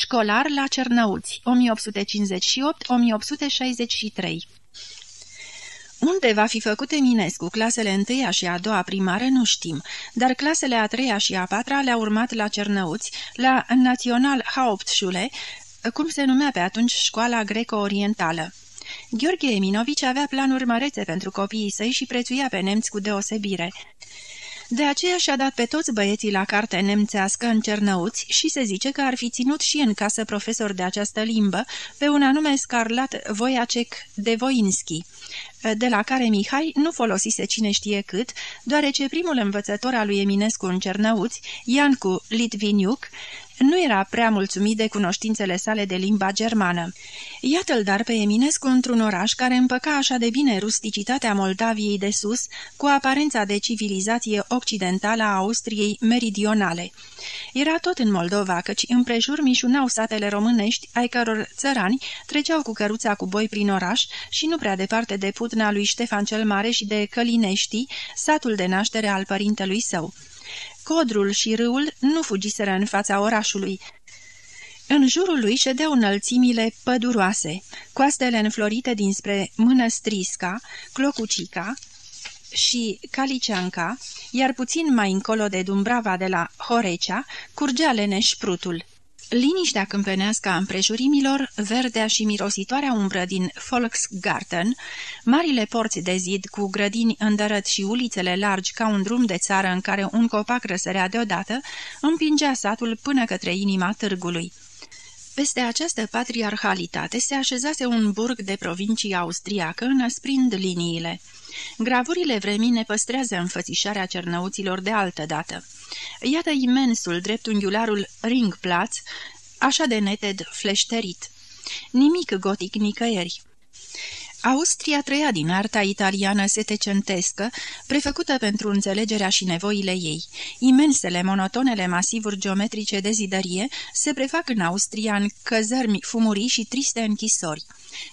Școlar la Cernăuți, 1858-1863 unde va fi făcut Eminescu clasele întâia și a doua primară nu știm, dar clasele a treia și a patra le-a urmat la Cernăuți, la Național Hauptschule, cum se numea pe atunci școala greco-orientală. Gheorghe Eminovici avea planuri mărețe pentru copiii săi și prețuia pe nemți cu deosebire. De aceea și-a dat pe toți băieții la carte nemțească în Cernăuți și se zice că ar fi ținut și în casă profesor de această limbă pe un anume Scarlat Voiacek de Voinski, de la care Mihai nu folosise cine știe cât, deoarece primul învățător al lui Eminescu în Cernăuți, Iancu Litviniuc, nu era prea mulțumit de cunoștințele sale de limba germană. Iată-l dar pe Eminescu într-un oraș care împăca așa de bine rusticitatea Moldaviei de sus cu aparența de civilizație occidentală a Austriei meridionale. Era tot în Moldova, căci împrejur mișunau satele românești, ai căror țărani treceau cu căruța cu boi prin oraș și nu prea departe de putna lui Ștefan cel Mare și de Călinești, satul de naștere al părintelui său. Codrul și râul nu fugiseră în fața orașului. În jurul lui ședeau înălțimile păduroase, coastele înflorite dinspre Mănăstrisca, Clocucica și Caliceanca, iar puțin mai încolo de Dumbrava de la Horecea, curgea leneș prutul. Liniștea câmpenească a împrejurimilor, verdea și mirositoarea umbră din Volksgarten, marile porți de zid cu grădini îndărăt și ulițele largi ca un drum de țară în care un copac răsărea deodată, împingea satul până către inima târgului. Peste această patriarhalitate se așezase un burg de provincie austriacă, înăsprind liniile. Gravurile vremii ne păstrează înfățișarea cernăuților de altă dată. Iată imensul dreptunghiularul Ringplatz, așa de neted fleșterit. Nimic gotic nicăieri. Austria trăia din arta italiană setecentescă, prefăcută pentru înțelegerea și nevoile ei. Imensele, monotonele masivuri geometrice de zidărie se prefac în Austria în căzărmi fumurii și triste închisori.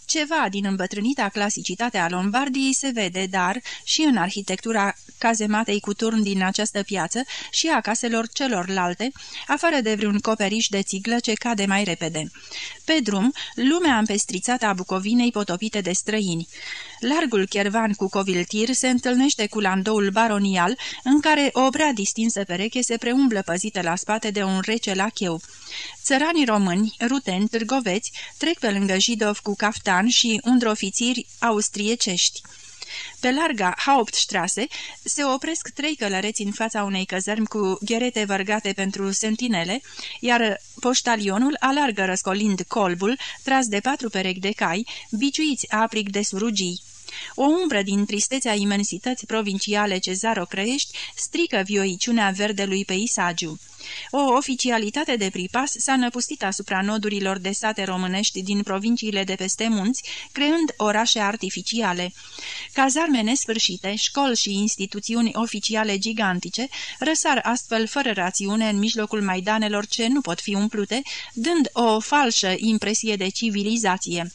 Ceva din îmbătrânita clasicitate a Lombardiei se vede, dar și în arhitectura cazematei cu turn din această piață și a caselor celorlalte, afară de vreun coperiș de țiglă ce cade mai repede. Pe drum, lumea împestrițată a Bucovinei potopite de străini. Largul chervan cu coviltir se întâlnește cu landoul baronial, în care o prea distinsă pereche se preumblă păzită la spate de un rece la cheu. Țăranii români, ruteni, târgoveți, trec pe lângă Jidov cu caftan și undrofițiri austriecești. Pe larga Hauptstrasse se opresc trei călăreți în fața unei căzărmi cu gherete vărgate pentru sentinele, iar poștalionul alargă răscolind colbul, tras de patru perechi de cai, biciuiți aprig de surugii. O umbră din tristețea imensității provinciale Cezaro Crăiești strică vioiciunea verdelui peisagiu. O oficialitate de pripas s-a năpustit asupra nodurilor de sate românești din provinciile de peste munți, creând orașe artificiale. Cazarme nesfârșite, școli și instituțiuni oficiale gigantice răsar astfel fără rațiune în mijlocul maidanelor ce nu pot fi umplute, dând o falsă impresie de civilizație.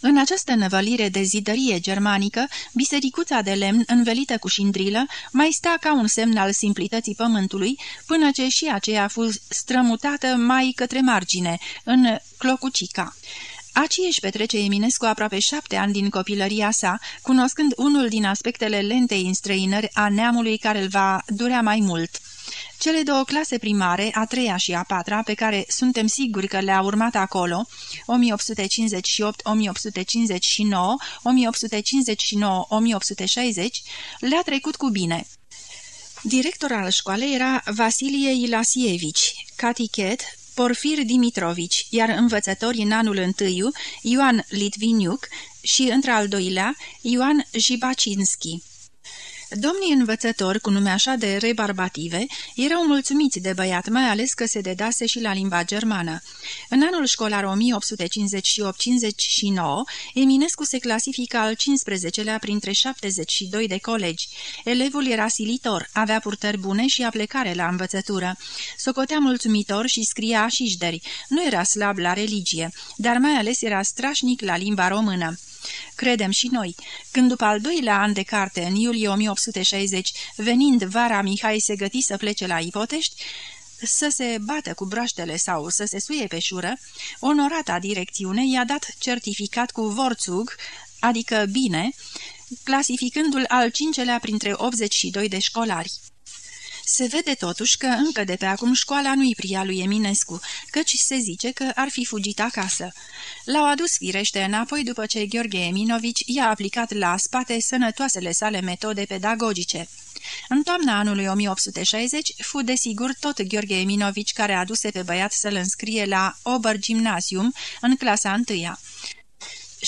În această năvălire de zidărie germanică, bisericuța de lemn învelită cu șindrilă mai sta ca un semn al simplității pământului, până ce și aceea a fost strămutată mai către margine, în Clocucica. Aci își petrece Eminescu aproape șapte ani din copilăria sa, cunoscând unul din aspectele lentei înstrăinări a neamului care îl va durea mai mult. Cele două clase primare, a treia și a patra, pe care suntem siguri că le-a urmat acolo, 1858, 1859, 1859, 1860, le-a trecut cu bine. Director al școalei era Vasilie Ilasievici, catichet Porfir Dimitrovici, iar învățători în anul întâiu Ioan Litviniuc și, într-al doilea, Ioan Jibacinski. Domnii învățători, cu nume așa de rebarbative, erau mulțumiți de băiat, mai ales că se dedase și la limba germană. În anul școlar 1858-59, Eminescu se clasifică al 15-lea printre 72 de colegi. Elevul era silitor, avea purtări bune și aplecare la învățătură. Socotea mulțumitor și scria șișderi. Nu era slab la religie, dar mai ales era strașnic la limba română. Credem și noi. Când după al doilea an de carte, în iulie 1860, venind vara, Mihai se găti să plece la Ipotești, să se bată cu broaștele sau să se suie pe șură, onorata direcțiune i-a dat certificat cu Vorzug, adică bine, clasificându-l al cincelea printre 82 de școlari. Se vede totuși că încă de pe acum școala nu-i pria lui Eminescu, căci se zice că ar fi fugit acasă. L-au adus firește înapoi după ce Gheorghe Eminovici i-a aplicat la spate sănătoasele sale metode pedagogice. În toamna anului 1860 fu desigur tot Gheorghe Eminovici care aduse pe băiat să-l înscrie la Obergymnasium în clasa întâia.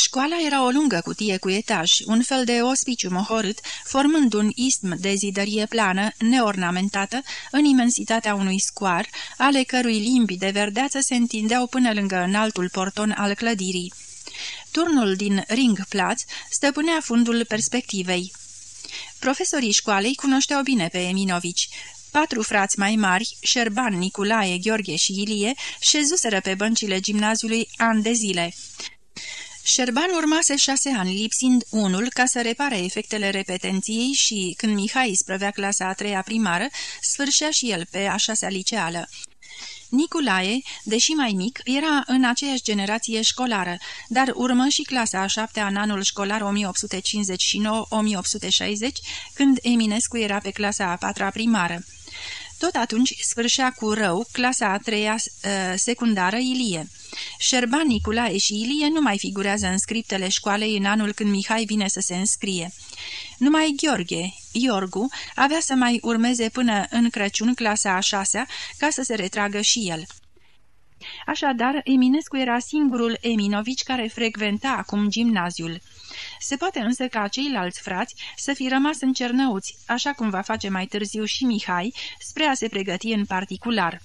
Școala era o lungă cutie cu etaj, un fel de ospiciu mohorât, formând un istm de zidărie plană, neornamentată, în imensitatea unui scoar, ale cărui limbi de verdeață se întindeau până lângă înaltul porton al clădirii. Turnul din Ringplatz stăpânea fundul perspectivei. Profesorii școalei cunoșteau bine pe Eminovici. Patru frați mai mari, Șerban, Niculae, Gheorghe și Ilie, șezuseră pe băncile gimnaziului ani de zile. Șerban urmase șase ani, lipsind unul ca să repare efectele repetenției și, când Mihai sprăvea clasa a treia primară, sfârșea și el pe a șasea liceală. Niculae, deși mai mic, era în aceeași generație școlară, dar urmă și clasa a șaptea în anul școlar 1859-1860, când Eminescu era pe clasa a patra primară. Tot atunci sfârșea cu rău clasa a treia uh, secundară Ilie. Șerban, Niculae și Ilie nu mai figurează în scriptele școalei în anul când Mihai vine să se înscrie. Numai Gheorghe, Iorgu, avea să mai urmeze până în Crăciun clasa a șasea ca să se retragă și el. Așadar, Eminescu era singurul Eminovici care frecventa acum gimnaziul. Se poate însă ca ceilalți frați să fi rămas în Cernăuți, așa cum va face mai târziu și Mihai, spre a se pregăti în particular.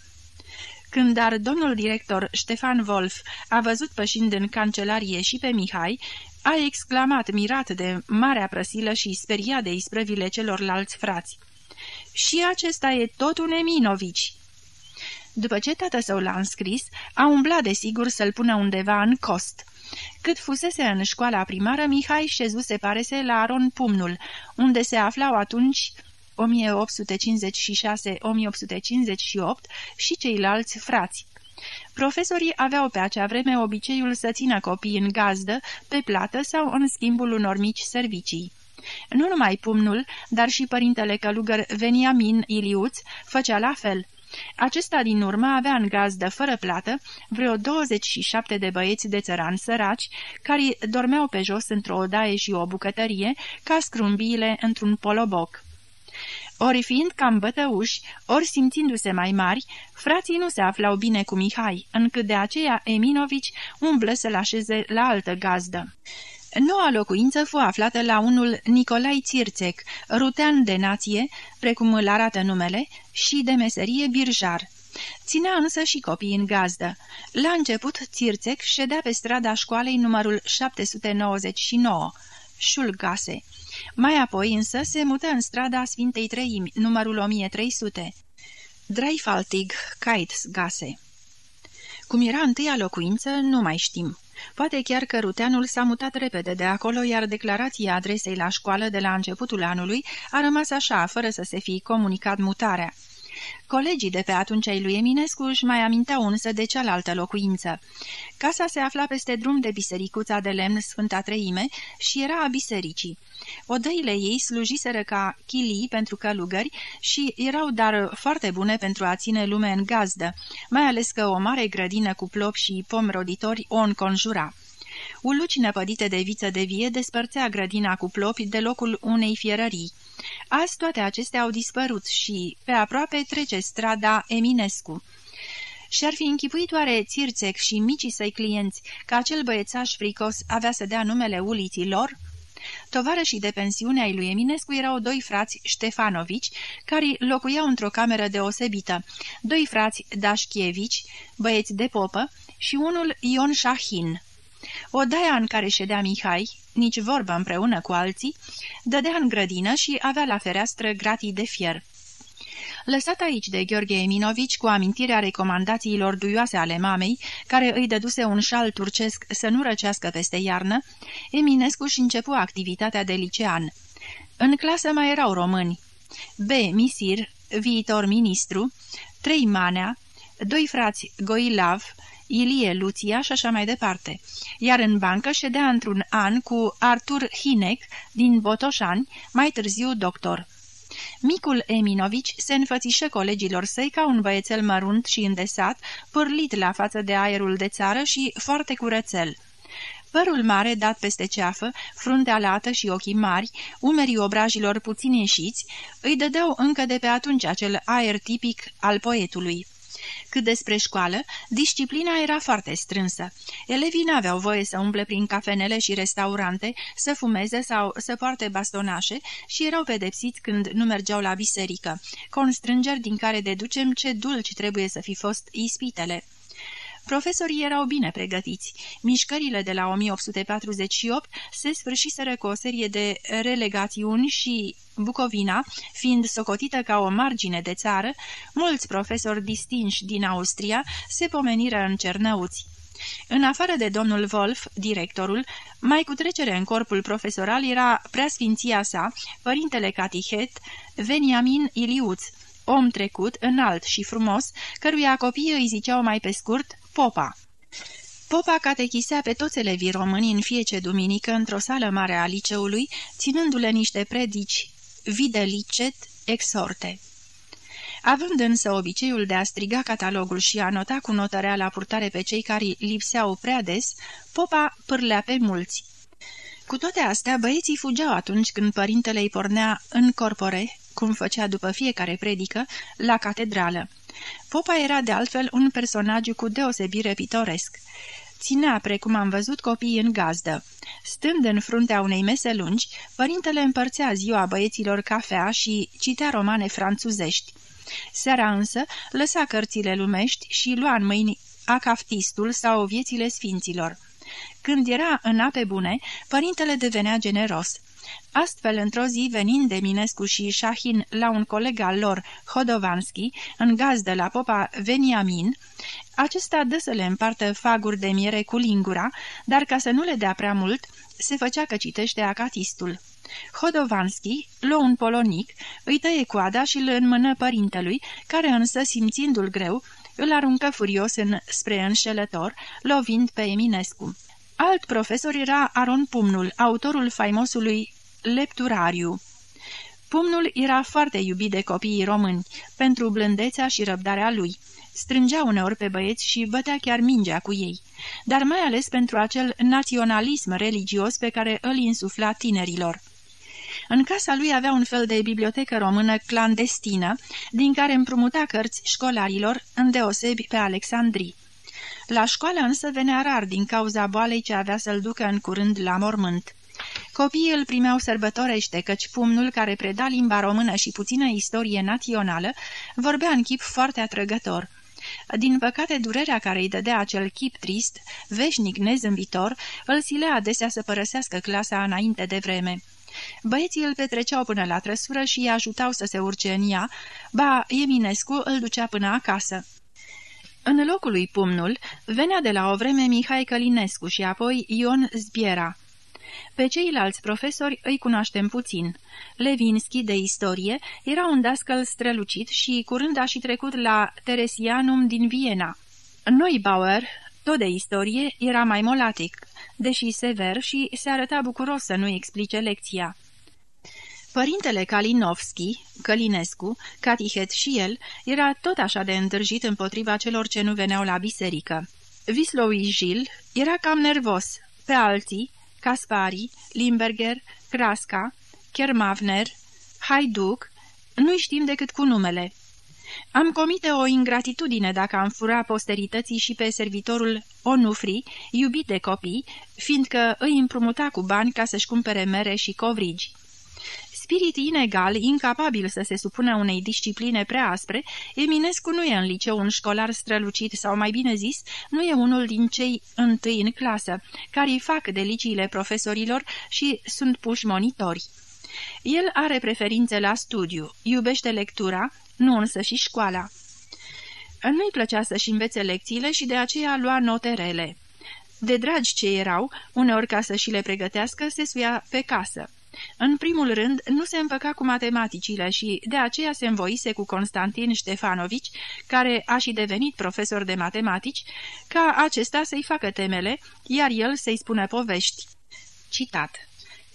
Când dar domnul director Ștefan Wolf a văzut pășind în cancelarie și pe Mihai, a exclamat mirat de marea prăsilă și speriat de isprăvile celorlalți frați. Și acesta e tot un Eminovici!" După ce tată său l-a înscris, a umblat de sigur să-l pună undeva în cost. Cât fusese în școala primară, Mihai șezuse parese la Aron Pumnul, unde se aflau atunci 1856-1858 și ceilalți frați. Profesorii aveau pe acea vreme obiceiul să țină copii în gazdă, pe plată sau în schimbul unor mici servicii. Nu numai pumnul, dar și părintele călugăr Veniamin Iliuț făcea la fel. Acesta din urmă avea în gazdă, fără plată, vreo 27 de băieți de țărani săraci, care dormeau pe jos într-o odaie și o bucătărie, ca scrumbiile într-un poloboc. Ori fiind cam bătăuși, ori simțindu-se mai mari, frații nu se aflau bine cu Mihai, încât de aceea Eminovici umblă să-l așeze la altă gazdă. Noua locuință fu aflată la unul Nicolai Țirțec, rutean de nație, precum îl arată numele, și de meserie birjar. Ținea însă și copii în gazdă. La început, Țirțec ședea pe strada școalei numărul 799, Șulgase. Mai apoi însă se mută în strada Sfintei Treimi, numărul 1300, Dreifaltig Kaitsgase. Cum era întâia locuință, nu mai știm. Poate chiar că ruteanul s-a mutat repede de acolo, iar declarația adresei la școală de la începutul anului a rămas așa, fără să se fi comunicat mutarea. Colegii de pe atunci ai lui Eminescu își mai aminteau însă de cealaltă locuință. Casa se afla peste drum de bisericuța de lemn Sfânta Treime și era a bisericii. Odăile ei slujiseră ca chilii pentru călugări și erau dar foarte bune pentru a ține lume în gazdă, mai ales că o mare grădină cu plop și pom roditori o înconjura. Uluci năpădite de viță de vie despărțea grădina cu plopi de locul unei fierării. Azi toate acestea au dispărut și, pe aproape, trece strada Eminescu. Și-ar fi închipuit oare Țirțec și micii săi clienți că acel băiețaș fricos avea să dea numele uliții lor? Tovarășii de pensiune ai lui Eminescu erau doi frați Ștefanovici, care locuiau într-o cameră deosebită, doi frați Dașchievici, băieți de popă, și unul Ion Șahin. Odaia în care ședea Mihai, nici vorbă împreună cu alții, dădea în grădină și avea la fereastră gratii de fier. Lăsat aici de Gheorghe Eminovici cu amintirea recomandațiilor duioase ale mamei, care îi dăduse un șal turcesc să nu răcească peste iarnă, Eminescu și începu activitatea de licean. În clasă mai erau români. B. Misir, viitor ministru, T. trei Manea, doi frați Goilav, Ilie Luția și așa mai departe, iar în bancă ședea într-un an cu Artur Hinec din Botoșani, mai târziu doctor. Micul Eminovici se înfățișă colegilor săi ca un băiețel mărunt și îndesat, pârlit la față de aerul de țară și foarte curățel. Părul mare dat peste ceafă, fruntea lată și ochii mari, umerii obrajilor puțin ieșiți, îi dădeau încă de pe atunci acel aer tipic al poetului. Cât despre școală, disciplina era foarte strânsă. Elevii n-aveau voie să umble prin cafenele și restaurante, să fumeze sau să poarte bastonașe și erau pedepsiți când nu mergeau la biserică, constrângeri din care deducem ce dulci trebuie să fi fost ispitele. Profesorii erau bine pregătiți. Mișcările de la 1848 se sfârșiseră cu o serie de relegațiuni și Bucovina, fiind socotită ca o margine de țară, mulți profesori distinși din Austria se pomeniră în Cernăuți. În afară de domnul Wolf, directorul, mai cu trecere în corpul profesoral era preasfinția sa, părintele Catihet, Veniamin Iliuț, om trecut, înalt și frumos, căruia copiii îi ziceau mai pe scurt Popa. Popa catechisea pe toți elevii români în fiece duminică într-o sală mare a liceului, ținându-le niște predici videlicet exorte. Având însă obiceiul de a striga catalogul și a nota cu notărea la purtare pe cei care lipseau prea des, popa pârlea pe mulți. Cu toate astea, băieții fugeau atunci când părintele îi pornea în corpore, cum făcea după fiecare predică, la catedrală. Popa era de altfel un personaj cu deosebire pitoresc. Ținea, precum am văzut, copiii în gazdă. Stând în fruntea unei mese lungi, părintele împărțea ziua băieților cafea și citea romane franțuzești. Seara însă lăsa cărțile lumești și lua în mâini acaftistul sau viețile sfinților. Când era în ape bune, părintele devenea generos. Astfel, într-o zi, venind de Minescu și Șahin la un coleg al lor, Hodovanski, în gazdă la popa Veniamin, acesta dă să le împartă faguri de miere cu lingura, dar ca să nu le dea prea mult, se făcea că citește acatistul. Hodovanski luă un polonic, îi tăie coada și îl înmână părintelui, care însă, simțindu-l greu, îl aruncă furios în, spre înșelător, lovind pe Eminescu. Alt profesor era Aron Pumnul, autorul faimosului Lepturariu. Pumnul era foarte iubit de copiii români, pentru blândețea și răbdarea lui. Strângea uneori pe băieți și bătea chiar mingea cu ei, dar mai ales pentru acel naționalism religios pe care îl insufla tinerilor. În casa lui avea un fel de bibliotecă română clandestină, din care împrumuta cărți școlarilor, îndeosebi pe Alexandrii. La școală însă venea rar din cauza boalei ce avea să-l ducă în curând la mormânt. Copiii îl primeau sărbătorește, căci pumnul care preda limba română și puțină istorie națională vorbea în chip foarte atrăgător. Din păcate, durerea care îi dădea acel chip trist, veșnic nezâmbitor, îl silea adesea să părăsească clasa înainte de vreme. Băieții îl petreceau până la trăsură și îi ajutau să se urce în ea, ba Eminescu îl ducea până acasă. În locul lui Pumnul venea de la o vreme Mihai Călinescu și apoi Ion Zbiera. Pe ceilalți profesori îi cunoaștem puțin. Levinski, de istorie, era un dascăl strălucit și curând a și trecut la Teresianum din Viena. Neubauer, tot de istorie, era mai molatic, deși sever și se arăta bucuros să nu explice lecția. Părintele Kalinovski, Călinescu, Catihet și el, era tot așa de îndrăjit împotriva celor ce nu veneau la biserică. Visloui Gil era cam nervos, pe alții, Caspari, Limberger, Krasca, Kermavner, Haiduc, nu-i știm decât cu numele. Am comite o ingratitudine dacă am fura posterității și pe servitorul Onufri, iubit de copii, fiindcă îi împrumuta cu bani ca să-și cumpere mere și covrigi. Spirit inegal, incapabil să se supună unei discipline prea aspre, Eminescu nu e în liceu un școlar strălucit sau, mai bine zis, nu e unul din cei întâi în clasă, care îi fac deliciile profesorilor și sunt puși monitori. El are preferințe la studiu, iubește lectura, nu însă și școala. Nu-i plăcea să-și învețe lecțiile și de aceea lua note rele. De dragi ce erau, uneori ca să și le pregătească, se suia pe casă. În primul rând, nu se împăca cu matematicile și de aceea se învoise cu Constantin Ștefanovici, care a și devenit profesor de matematici, ca acesta să-i facă temele, iar el să-i spună povești. Citat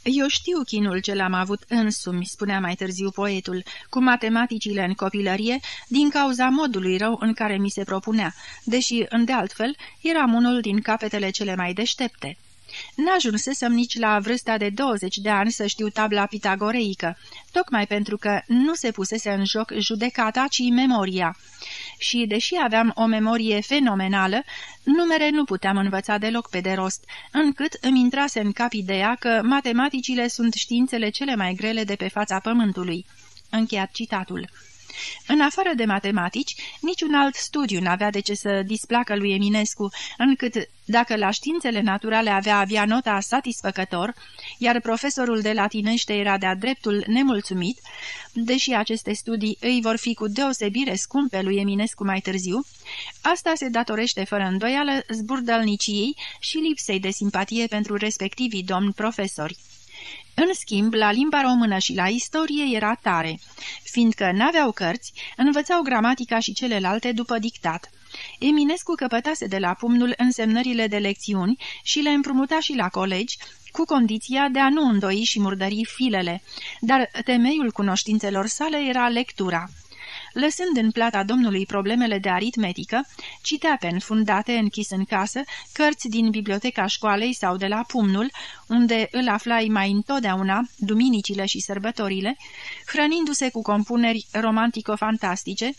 eu știu chinul ce l-am avut însumi, spunea mai târziu poetul, cu matematicile în copilărie, din cauza modului rău în care mi se propunea, deși, îndealtfel, eram unul din capetele cele mai deștepte. N-ajunsesem nici la vârsta de 20 de ani să știu tabla pitagoreică, tocmai pentru că nu se pusese în joc judecata, ci memoria. Și, deși aveam o memorie fenomenală, numere nu puteam învăța deloc pe de rost, încât îmi intrase în cap ideea că matematicile sunt științele cele mai grele de pe fața pământului. Încheiat citatul. În afară de matematici, niciun alt studiu n-avea de ce să displacă lui Eminescu, încât, dacă la științele naturale avea avea nota satisfăcător, iar profesorul de latinește era de-a dreptul nemulțumit, deși aceste studii îi vor fi cu deosebire scumpe lui Eminescu mai târziu, asta se datorește fără îndoială zburdălniciei și lipsei de simpatie pentru respectivii domni profesori. În schimb, la limba română și la istorie era tare. Fiindcă n-aveau cărți, învățau gramatica și celelalte după dictat. Eminescu căpătase de la pumnul însemnările de lecțiuni și le împrumuta și la colegi, cu condiția de a nu îndoi și murdări filele, dar temeiul cunoștințelor sale era lectura. Lăsând în plata domnului problemele de aritmetică, citea pe înfundate, închis în casă, cărți din biblioteca școalei sau de la pumnul, unde îl aflai mai întotdeauna, duminicile și sărbătorile, hrănindu-se cu compuneri romantico-fantastice,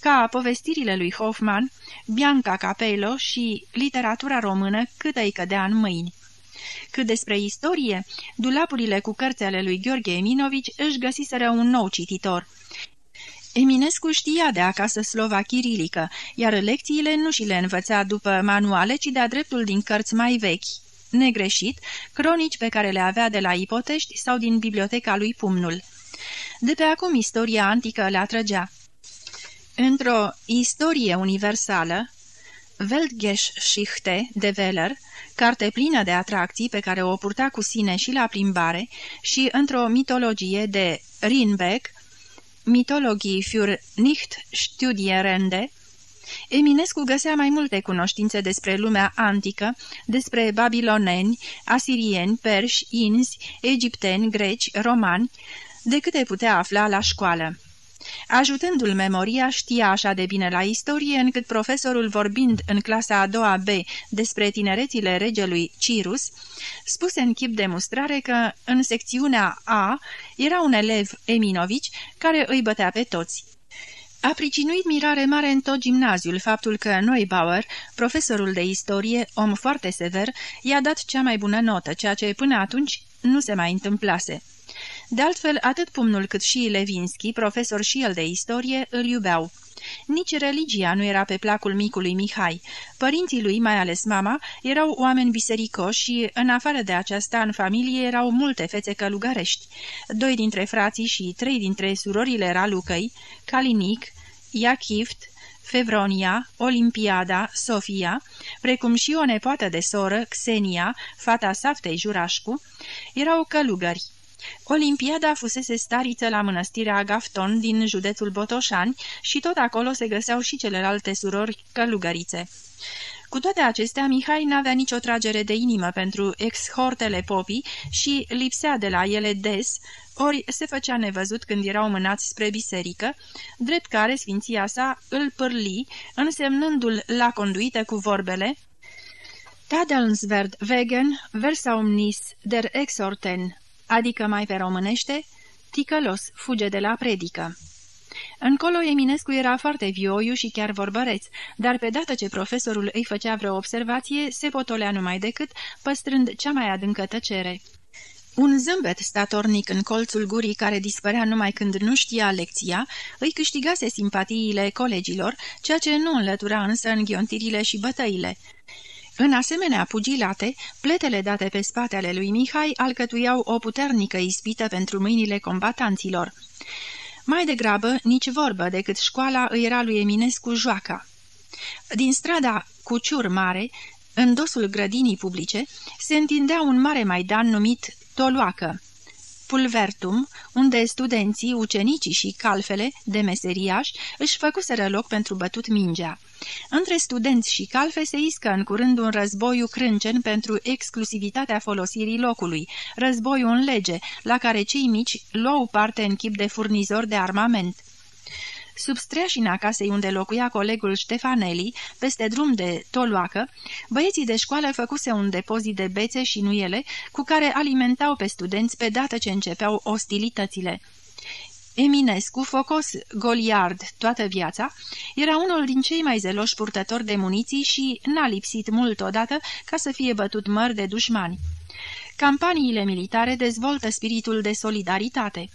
ca povestirile lui Hoffman, Bianca Capello și literatura română cât îi cădea în mâini. Cât despre istorie, dulapurile cu cărți ale lui Gheorghe Eminovici își găsiseră un nou cititor – Eminescu știa de acasă slova chirilică, iar lecțiile nu și le învăța după manuale, ci de-a dreptul din cărți mai vechi. Negreșit, cronici pe care le avea de la ipotești sau din biblioteca lui Pumnul. De pe acum istoria antică le atrăgea. Într-o istorie universală, Weltgeschichte de Weller, carte plină de atracții pe care o purta cu sine și la plimbare, și într-o mitologie de Rinbeck, Mitologii für nicht studierende, Eminescu găsea mai multe cunoștințe despre lumea antică, despre babiloneni, asirieni, perși, inzi, egipteni, greci, romani, decât te putea afla la școală. Ajutându-l memoria, știa așa de bine la istorie, încât profesorul vorbind în clasa a doua B despre tinerețile regelui Cirus, spuse în chip de mustrare că în secțiunea A era un elev Eminovici care îi bătea pe toți. A pricinuit mirare mare în tot gimnaziul faptul că Neubauer, profesorul de istorie, om foarte sever, i-a dat cea mai bună notă, ceea ce până atunci nu se mai întâmplase. De altfel, atât Pumnul cât și Levinski, profesor și el de istorie, îl iubeau. Nici religia nu era pe placul micului Mihai. Părinții lui, mai ales mama, erau oameni bisericoși și, în afară de aceasta, în familie erau multe fețe călugărești. Doi dintre frații și trei dintre surorile Ralucăi, Calinic, Iachift, Fevronia, Olimpiada, Sofia, precum și o nepoată de soră, Xenia, fata Saftei Jurașcu, erau călugări. Olimpiada fusese stariță la mănăstirea Agafton din județul Botoșani și tot acolo se găseau și celelalte surori călugărițe. Cu toate acestea, Mihai n-avea nicio tragere de inimă pentru ex-hortele popii și lipsea de la ele des, ori se făcea nevăzut când erau mânați spre biserică, drept care sfinția sa îl pârli, însemnându-l la conduită cu vorbele Tadelsverd wegen versa omnis der exorten adică mai pe românește, ticălos, fuge de la predică. Încolo Eminescu era foarte vioiu și chiar vorbăreț, dar pe dată ce profesorul îi făcea vreo observație, se potolea numai decât, păstrând cea mai adâncă tăcere. Un zâmbet statornic în colțul gurii care dispărea numai când nu știa lecția, îi câștigase simpatiile colegilor, ceea ce nu înlătura însă în ghiontirile și bătăile. În asemenea pugilate, pletele date pe spatele lui Mihai alcătuiau o puternică ispită pentru mâinile combatanților. Mai degrabă, nici vorbă decât școala îi era lui Eminescu joaca. Din strada Cuciur Mare, în dosul grădinii publice, se întindea un mare maidan numit Toluacă. Pulvertum, unde studenții, ucenicii și calfele de meseriași își făcuseră loc pentru bătut mingea. Între studenți și calfe se iscă în curând un războiu crâncen pentru exclusivitatea folosirii locului, războiul în lege, la care cei mici luau parte în chip de furnizor de armament. Sub streașina casei unde locuia colegul Ștefaneli, peste drum de Toloacă, băieții de școală făcuse un depozit de bețe și nuiele cu care alimentau pe studenți pe dată ce începeau ostilitățile. Eminescu, focos goliard toată viața, era unul din cei mai zeloși purtători de muniții și n-a lipsit mult odată ca să fie bătut măr de dușmani. Campaniile militare dezvoltă spiritul de solidaritate.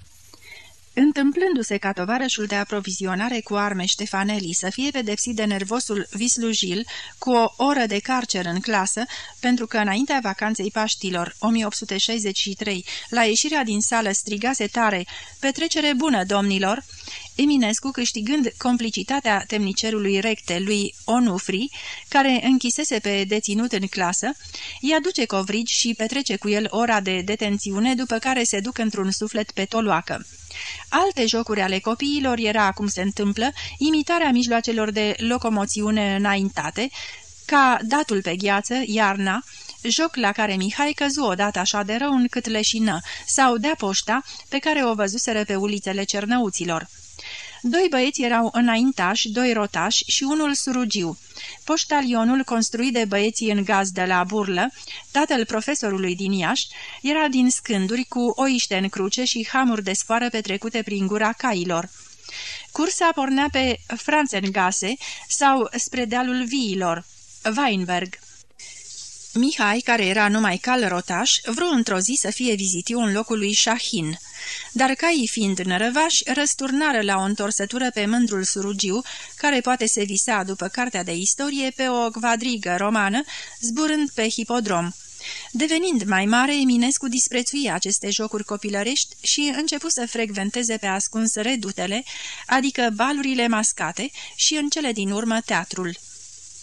Întâmplându-se ca tovarășul de aprovizionare cu arme Ștefaneli să fie pedepsit de nervosul Vislujil cu o oră de carcer în clasă, pentru că înaintea vacanței Paștilor 1863, la ieșirea din sală strigase tare, petrecere bună, domnilor, Eminescu, câștigând complicitatea temnicerului recte lui Onufri, care închisese pe deținut în clasă, îi aduce covrigi și petrece cu el ora de detențiune, după care se duc într-un suflet pe toloacă. Alte jocuri ale copiilor era, cum se întâmplă, imitarea mijloacelor de locomoțiune înaintate, ca datul pe gheață, iarna, joc la care Mihai căzu odată așa de rău încât leșină, sau dea poșta pe care o văzuseră pe ulițele cernăuților. Doi băieți erau înaintași, doi rotași și unul surugiu. Poștalionul, construit de băieții în gaz de la Burlă, tatăl profesorului din Iași, era din scânduri cu oiște în cruce și hamuri de sfoară petrecute prin gura cailor. Cursa pornea pe Franțengase sau spre dealul viilor, Weinberg. Mihai, care era numai cal rotaș, vreau într-o zi să fie vizitiu în locul lui Shahin. Dar caii fiind nărăvași, răsturnară la o întorsătură pe mândrul surugiu, care poate se visa după cartea de istorie pe o quadrigă romană, zburând pe hipodrom. Devenind mai mare, Eminescu disprețuie aceste jocuri copilărești și începu să frecventeze pe ascuns redutele, adică balurile mascate și în cele din urmă teatrul.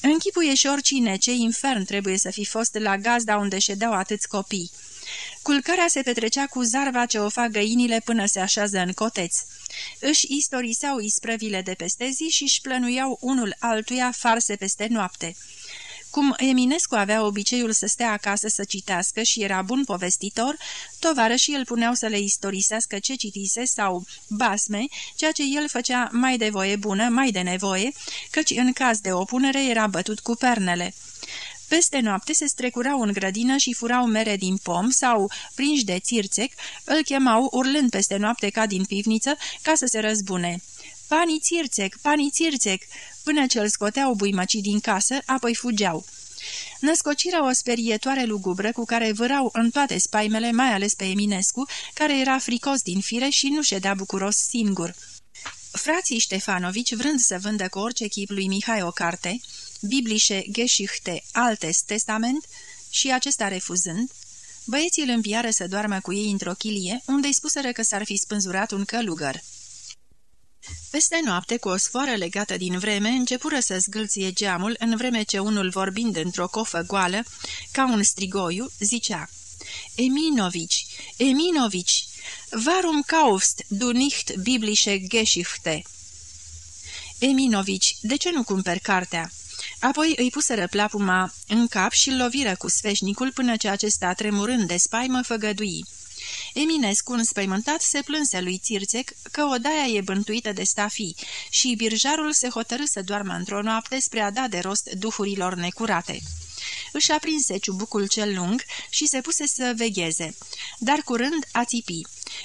Închipuie și oricine ce infern trebuie să fi fost la gazda unde ședeau atâți copii. Culcarea se petrecea cu zarva ce o fac găinile până se așează în coteț. Își istoriseau isprăvile de peste zi și își plănuiau unul altuia farse peste noapte. Cum Eminescu avea obiceiul să stea acasă să citească și era bun povestitor, și îl puneau să le istorisească ce citise sau basme, ceea ce el făcea mai de voie bună, mai de nevoie, căci în caz de opunere era bătut cu pernele. Peste noapte se strecurau în grădină și furau mere din pom sau, prinși de țirțec, îl chemau urlând peste noapte ca din pivniță ca să se răzbune. Pani țirțec, pani țirțec, până ce îl scoteau buimăcii din casă, apoi fugeau. Născocirea o sperietoare lugubră cu care vârau în toate spaimele, mai ales pe Eminescu, care era fricos din fire și nu ședea bucuros singur. Frații Ștefanovici, vrând să vândă cu orice chip lui Mihai o carte, Biblische Geschichte Altes Testament, și acesta refuzând, băieții îl înviară să doarmă cu ei într-o chilie, unde-i spuseră că s-ar fi spânzurat un călugăr. Peste noapte, cu o sfoară legată din vreme, începură să zgâlție geamul, în vreme ce unul vorbind într-o cofă goală, ca un strigoiu, zicea Eminovici, Eminovici, warum kaufst du nicht biblische Geschichte? Eminovici, de ce nu cumperi cartea? Apoi îi puseră plapuma în cap și-l loviră cu sfeșnicul până ce acesta, tremurând de spaimă, făgădui. Eminescu, înspăimântat, se plânse lui Țirțec că odaia e bântuită de stafii și birjarul se hotărâ să doarmă într-o noapte spre a da de rost duhurilor necurate. Își aprinse ciubucul cel lung și se puse să vegheze, dar curând a țipi.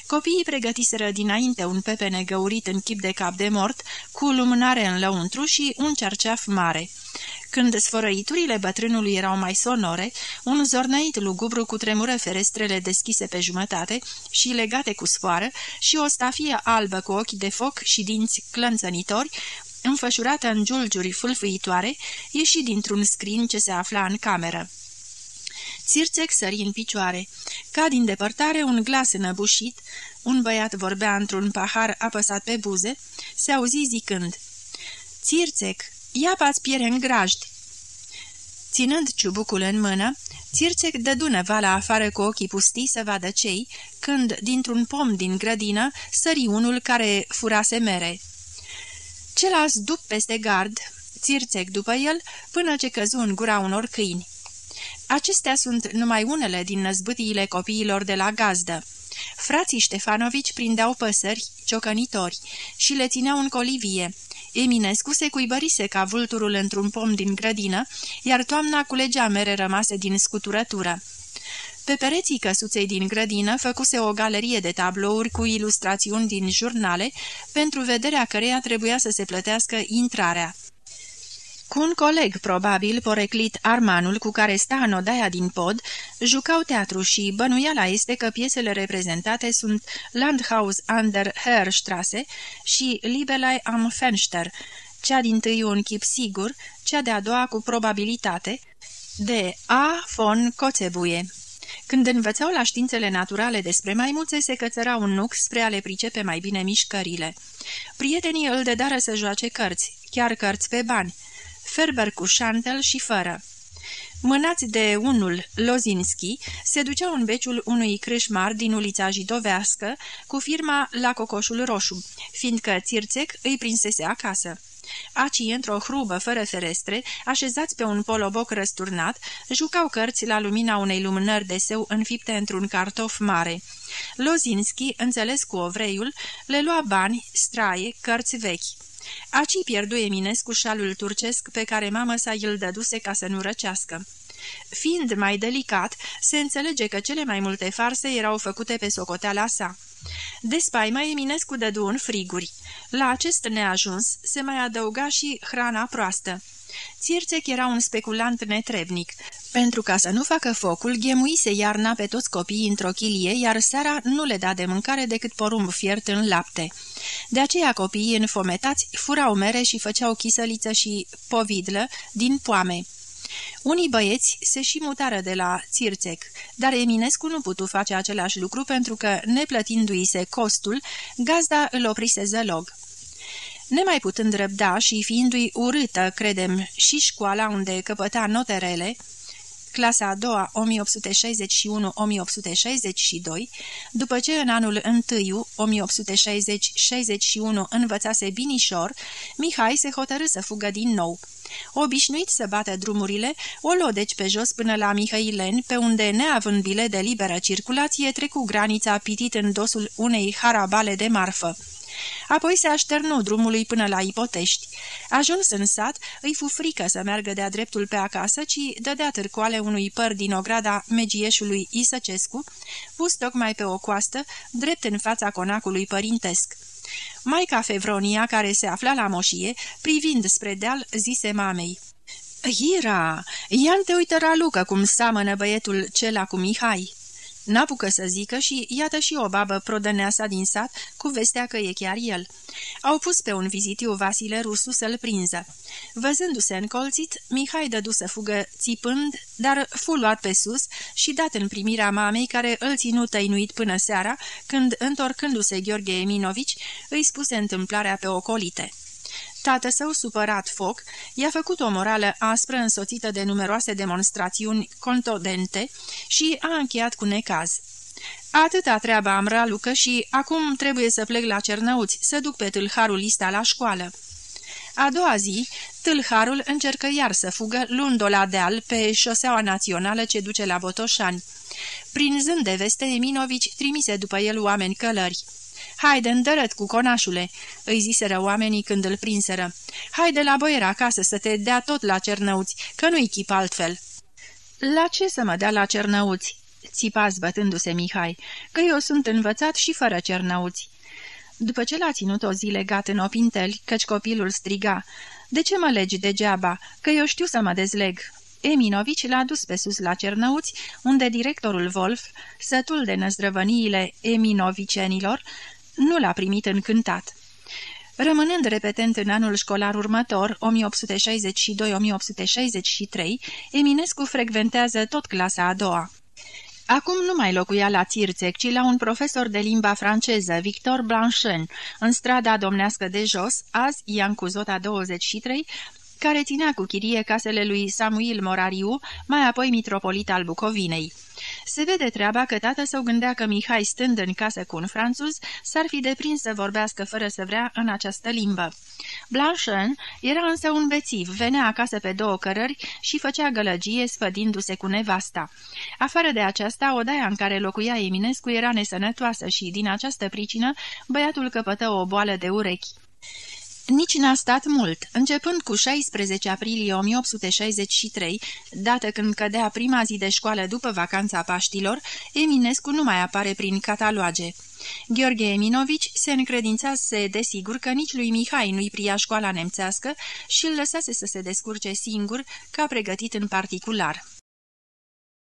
Copiii pregătiseră dinainte un pepene găurit în chip de cap de mort, cu lumânare în lăuntru și un cerceaf mare. Când sfărăiturile bătrânului erau mai sonore, un zornăit lugubru cu tremură ferestrele deschise pe jumătate și legate cu sfoară și o stafie albă cu ochi de foc și dinți clănțănitori, înfășurată în giulgiuri fâlfâitoare, ieși dintr-un scrin ce se afla în cameră. Țirțec sări în picioare. Ca din depărtare, un glas înăbușit, un băiat vorbea într-un pahar apăsat pe buze, se auzi zicând, Țirțec, ia-pați piere în grajd!" Ținând ciubucul în mână, Țirțec dădu vala afară cu ochii pustii să vadă cei, când, dintr-un pom din grădină, sări unul care furase mere. Celălalt dup peste gard, țirțec după el, până ce căzu în gura unor câini. Acestea sunt numai unele din năzbâtiile copiilor de la gazdă. Frații Ștefanovici prindeau păsări, ciocănitori, și le țineau în colivie. Eminescu se cuibărise ca vulturul într-un pom din grădină, iar toamna culegea mere rămase din scuturătură. Pe pereții căsuței din grădină făcuse o galerie de tablouri cu ilustrațiuni din jurnale, pentru vederea căreia trebuia să se plătească intrarea. Cu un coleg, probabil, poreclit Armanul, cu care sta în odaia din pod, jucau teatru și bănuiala este că piesele reprezentate sunt Landhaus an der Herrstrasse și Libelei am Fenster, cea din tâi un chip sigur, cea de-a doua cu probabilitate, de A. von Coțebuie. Când învățau la științele naturale despre maimuțe, se cățăra un nuc spre a le pricepe mai bine mișcările. Prietenii îl dedară să joace cărți, chiar cărți pe bani, Ferber cu șantel și fără. Mânați de unul, Lozinski, se duceau în beciul unui crâșmar din ulița Jidovească cu firma La Cocoșul Roșu, fiindcă Țirțec îi prinsese acasă. Aci, într-o hrubă fără ferestre, așezați pe un poloboc răsturnat, jucau cărți la lumina unei lumânări de seu înfipte într-un cartof mare. Lozinski, înțeles cu ovreiul, le lua bani, straie, cărți vechi. Aci pierdu Eminescu șalul turcesc pe care mama sa îl dăduse ca să nu răcească. Fiind mai delicat, se înțelege că cele mai multe farse erau făcute pe socoteala sa. De spaima Eminescu dădu în friguri. La acest neajuns se mai adăuga și hrana proastă. Țirțec era un speculant netrebnic. Pentru ca să nu facă focul, ghemuise iarna pe toți copiii într-o chilie, iar seara nu le da de mâncare decât porumb fiert în lapte. De aceea copiii înfometați furau mere și făceau chisăliță și povidlă din poame. Unii băieți se și mutară de la Țirțec, dar Eminescu nu putu face același lucru pentru că, neplătindu-i se costul, gazda îl oprise zălog. Nemai putând răbda și fiindu-i urâtă, credem, și școala unde căpăta noterele, clasa a doua 1861-1862, după ce în anul întâiu 1860-61 învățase binișor, Mihai se hotărâ să fugă din nou. Obișnuit să bată drumurile, o lodeci pe jos până la Mihăileni, pe unde, neavând bile de liberă circulație, trecu granița pitit în dosul unei harabale de marfă. Apoi se așternu drumului până la Ipotești. Ajuns în sat, îi fu frică să meargă de-a dreptul pe acasă, ci dădea târcoale unui păr din ograda Megieșului Isăcescu, pus tocmai pe o coastă, drept în fața conacului părintesc. Maica Fevronia, care se afla la moșie, privind spre deal, zise mamei. Hira, ia te uită Ralucă cum seamănă băietul cela cu Mihai." N-apucă să zică și iată și o babă prodăneasa din sat cu vestea că e chiar el. Au pus pe un vizitiu Vasile Rusu să-l prinză. Văzându-se încolțit, Mihai dădu să fugă țipând, dar fu luat pe sus și dat în primirea mamei care îl ținu tăinuit până seara, când, întorcându-se Gheorghe Eminovici, îi spuse întâmplarea pe ocolite. Tată său, supărat foc, i-a făcut o morală aspră însoțită de numeroase demonstrațiuni contodente și a încheiat cu necaz. Atâta treaba am ralucă și acum trebuie să plec la Cernăuți, să duc pe tâlharul lista la școală. A doua zi, tâlharul încercă iar să fugă, luând-o la deal pe șoseaua națională ce duce la Botoșani. Prinzând de veste, Eminovici trimise după el oameni călări. Haide, îndărăt cu conașule!" îi ziseră oamenii când îl prinseră. Haide la boier acasă să te dea tot la cernăuți, că nu-i chip altfel." La ce să mă dea la cernăuți?" țipa zbătându-se Mihai, că eu sunt învățat și fără cernăuți." După ce l-a ținut o zi legat în opinteli, căci copilul striga, De ce mă legi degeaba? Că eu știu să mă dezleg." Eminovici l-a dus pe sus la Cernăuți, unde directorul Wolf, sătul de năzdrăvăniile eminovicenilor, nu l-a primit încântat. Rămânând repetent în anul școlar următor, 1862-1863, Eminescu frecventează tot clasa a doua. Acum nu mai locuia la Țirțec, ci la un profesor de limba franceză, Victor Blanchen, în strada domnească de jos, azi Ian Cuzota 23, care ținea cu chirie casele lui Samuil Morariu, mai apoi mitropolit al Bucovinei. Se vede treaba că tată său gândea că Mihai, stând în casă cu un franțuz, s-ar fi deprins să vorbească fără să vrea în această limbă. Blanchen era însă un bețiv, venea acasă pe două cărări și făcea gălăgie sfădindu-se cu nevasta. Afară de aceasta, odaia în care locuia Eminescu era nesănătoasă și, din această pricină, băiatul căpătă o boală de urechi. Nici n-a stat mult. Începând cu 16 aprilie 1863, dată când cădea prima zi de școală după vacanța Paștilor, Eminescu nu mai apare prin cataloage. Gheorghe Eminovici se încredințase desigur că nici lui Mihai nu-i pria școala nemțească și îl lăsase să se descurce singur, ca pregătit în particular.